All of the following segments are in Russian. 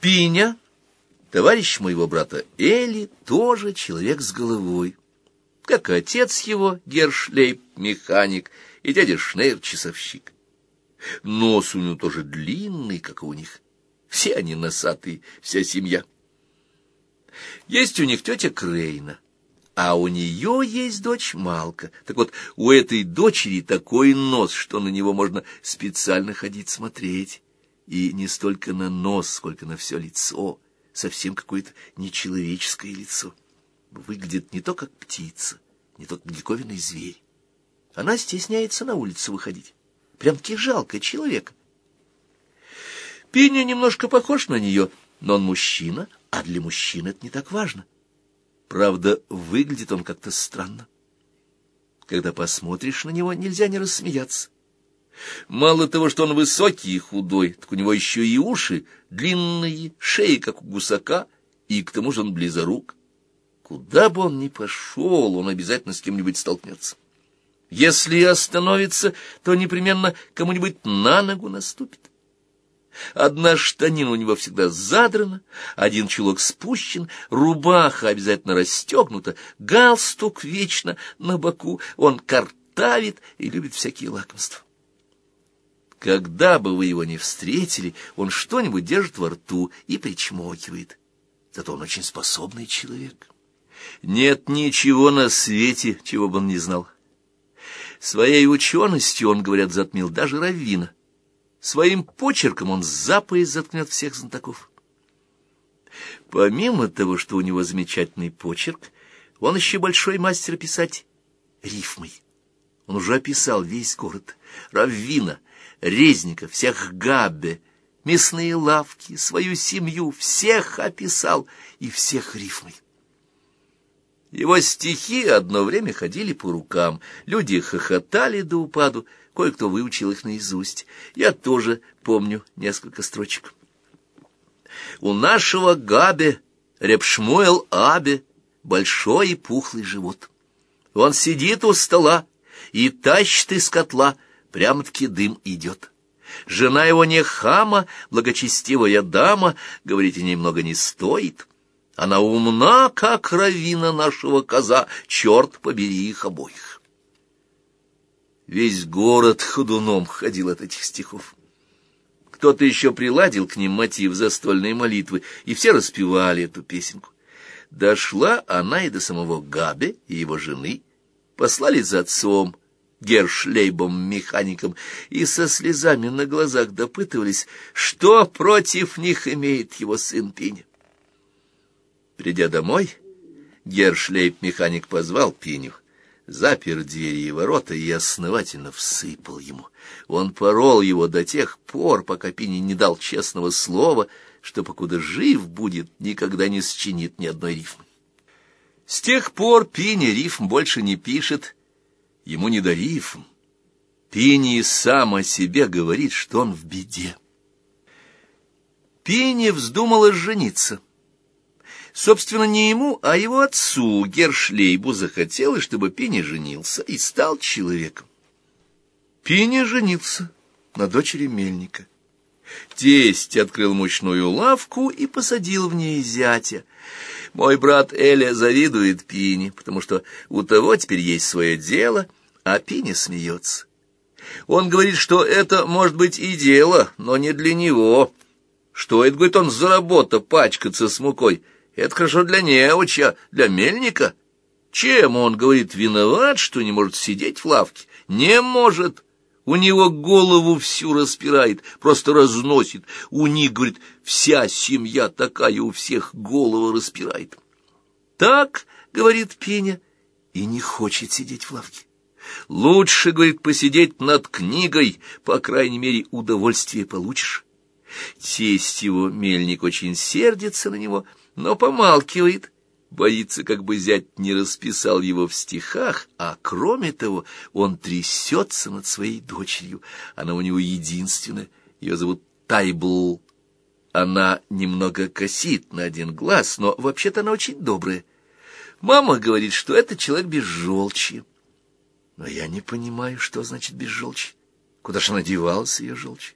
Пиня, товарищ моего брата Эли, тоже человек с головой, как отец его, Гершлейп, механик, и дядя Шнейр, часовщик. Нос у него тоже длинный, как у них. Все они носатые, вся семья. Есть у них тетя Крейна, а у нее есть дочь Малка. Так вот, у этой дочери такой нос, что на него можно специально ходить смотреть. И не столько на нос, сколько на все лицо, совсем какое-то нечеловеческое лицо. Выглядит не то как птица, не то как диковинный зверь. Она стесняется на улицу выходить. Прям-таки жалко человека. Пеня немножко похож на нее, но он мужчина, а для мужчин это не так важно. Правда, выглядит он как-то странно. Когда посмотришь на него, нельзя не рассмеяться. Мало того, что он высокий и худой, так у него еще и уши длинные, шеи, как у гусака, и к тому же он близорук. Куда бы он ни пошел, он обязательно с кем-нибудь столкнется. Если остановится, то непременно кому-нибудь на ногу наступит. Одна штанина у него всегда задрана, один чулок спущен, рубаха обязательно расстегнута, галстук вечно на боку, он картавит и любит всякие лакомства. Когда бы вы его ни встретили, он что-нибудь держит во рту и причмокивает. Зато он очень способный человек. Нет ничего на свете, чего бы он не знал. Своей ученостью он, говорят, затмил даже Раввина. Своим почерком он за заткнет всех знатоков. Помимо того, что у него замечательный почерк, он еще большой мастер писать рифмой. Он уже описал весь город, Раввина, Резника, всех Габбе, мясные лавки, свою семью, всех описал и всех рифмой. Его стихи одно время ходили по рукам, люди хохотали до упаду, кое-кто выучил их наизусть. Я тоже помню несколько строчек. У нашего Габе, Репшмуэл Абе, большой и пухлый живот. Он сидит у стола и тащит из котла, прямо-таки дым идет. Жена его не хама, благочестивая дама, говорить о ней много не стоит. Она умна, как равина нашего коза, черт побери их обоих. Весь город ходуном ходил от этих стихов. Кто-то еще приладил к ним мотив застольной молитвы, и все распевали эту песенку. Дошла она и до самого Габе и его жены, послали за отцом, Гершлейбом-механиком, и со слезами на глазах допытывались, что против них имеет его сын Пиня. Придя домой, Гершлейб-механик позвал Пиню, запер двери и ворота и основательно всыпал ему. Он порол его до тех пор, пока Пиня не дал честного слова, что, покуда жив будет, никогда не счинит ни одной рифмы. С тех пор Пиня рифм больше не пишет, ему не до рифм. Пини сам о себе говорит, что он в беде. Пини вздумала жениться. Собственно, не ему, а его отцу, Гершлейбу, захотелось, чтобы Пиня женился и стал человеком. Пиня женился на дочери мельника. Тесть открыл мучную лавку и посадил в ней зятя. Мой брат Эля завидует Пине, потому что у того теперь есть свое дело, а Пиня смеется. Он говорит, что это может быть и дело, но не для него. Что это, говорит он, за работа пачкаться с мукой? Это хорошо для неуча, для мельника. Чем он, говорит, виноват, что не может сидеть в лавке? Не может. У него голову всю распирает, просто разносит. У них, говорит, вся семья такая, у всех голову распирает. Так, говорит Пеня, и не хочет сидеть в лавке. Лучше, говорит, посидеть над книгой, по крайней мере, удовольствие получишь. Тесть его, мельник, очень сердится на него — но помалкивает, боится, как бы зять не расписал его в стихах, а кроме того он трясется над своей дочерью. Она у него единственная, ее зовут Тайбл. Она немного косит на один глаз, но вообще-то она очень добрая. Мама говорит, что это человек без желчи. Но я не понимаю, что значит без желчи. Куда же она девалась, ее желчь?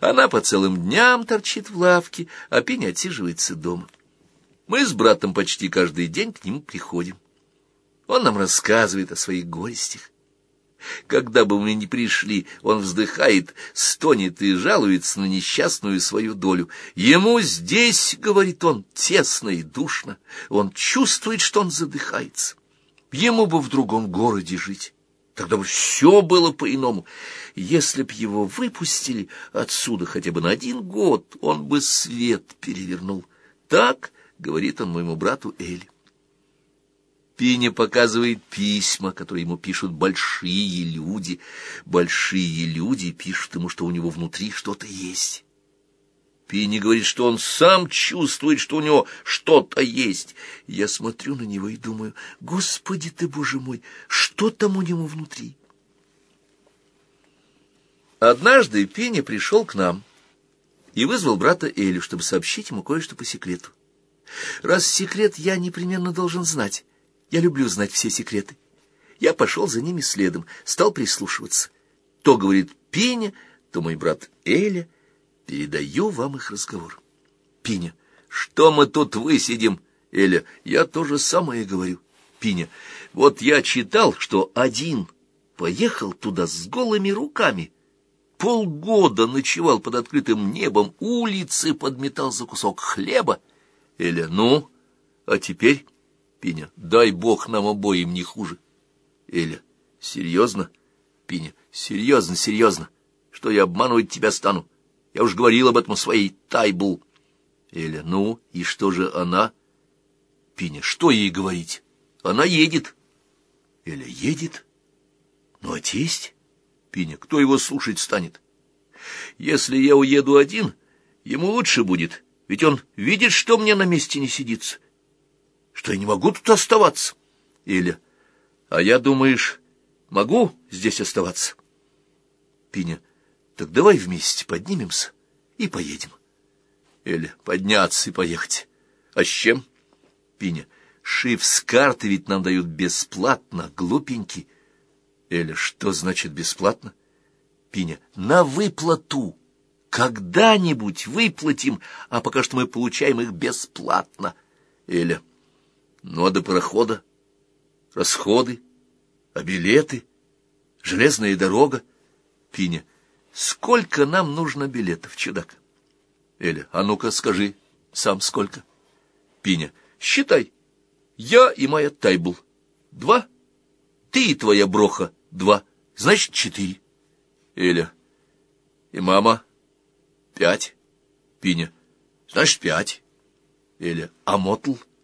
Она по целым дням торчит в лавке, а Пеня отсиживается дома. Мы с братом почти каждый день к нему приходим. Он нам рассказывает о своих горестях. Когда бы мы ни пришли, он вздыхает, стонет и жалуется на несчастную свою долю. Ему здесь, — говорит он, — тесно и душно. Он чувствует, что он задыхается. Ему бы в другом городе жить. Тогда бы все было по-иному. Если б его выпустили отсюда хотя бы на один год, он бы свет перевернул. Так, — говорит он моему брату Эли. Пиня показывает письма, которые ему пишут большие люди. Большие люди пишут ему, что у него внутри что-то есть. Пиня говорит, что он сам чувствует, что у него что-то есть. Я смотрю на него и думаю, Господи ты, Боже мой, что там у него внутри? Однажды Пиня пришел к нам и вызвал брата Элю, чтобы сообщить ему кое-что по секрету. Раз секрет я непременно должен знать, я люблю знать все секреты. Я пошел за ними следом, стал прислушиваться. То говорит Пеня, то мой брат Эля. Передаю вам их разговор. Пиня, что мы тут высидим? Эля, я то же самое говорю. Пиня, вот я читал, что один поехал туда с голыми руками. Полгода ночевал под открытым небом, улицы подметал за кусок хлеба. Эля, ну, а теперь... Пиня. Дай бог нам обоим не хуже. Эля. Серьезно? Пиня. Серьезно, серьезно. Что я обманывать тебя стану? Я уж говорил об этом своей Тайбул. Эля. Ну, и что же она? Пиня. Что ей говорить? Она едет. Эля. Едет? Ну, а тесть? Пиня. Кто его слушать станет? Если я уеду один, ему лучше будет, ведь он видит, что мне на месте не сидится что я не могу тут оставаться. Или, а я, думаешь, могу здесь оставаться? Пиня, так давай вместе поднимемся и поедем. Эля, подняться и поехать. А с чем? Пиня, шиф с карты ведь нам дают бесплатно, глупенький. Эля, что значит бесплатно? Пиня, на выплату. Когда-нибудь выплатим, а пока что мы получаем их бесплатно. Эля, ну, а до парохода? Расходы? А билеты? Железная дорога? Пиня. Сколько нам нужно билетов, чудак? Эля. А ну-ка, скажи, сам сколько? Пиня. Считай. Я и моя Тайбл. Два. Ты и твоя Броха. Два. Значит, четыре. Эля. И мама. Пять. Пиня. Значит, пять. Эля. А Мотл? —